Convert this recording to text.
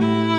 Música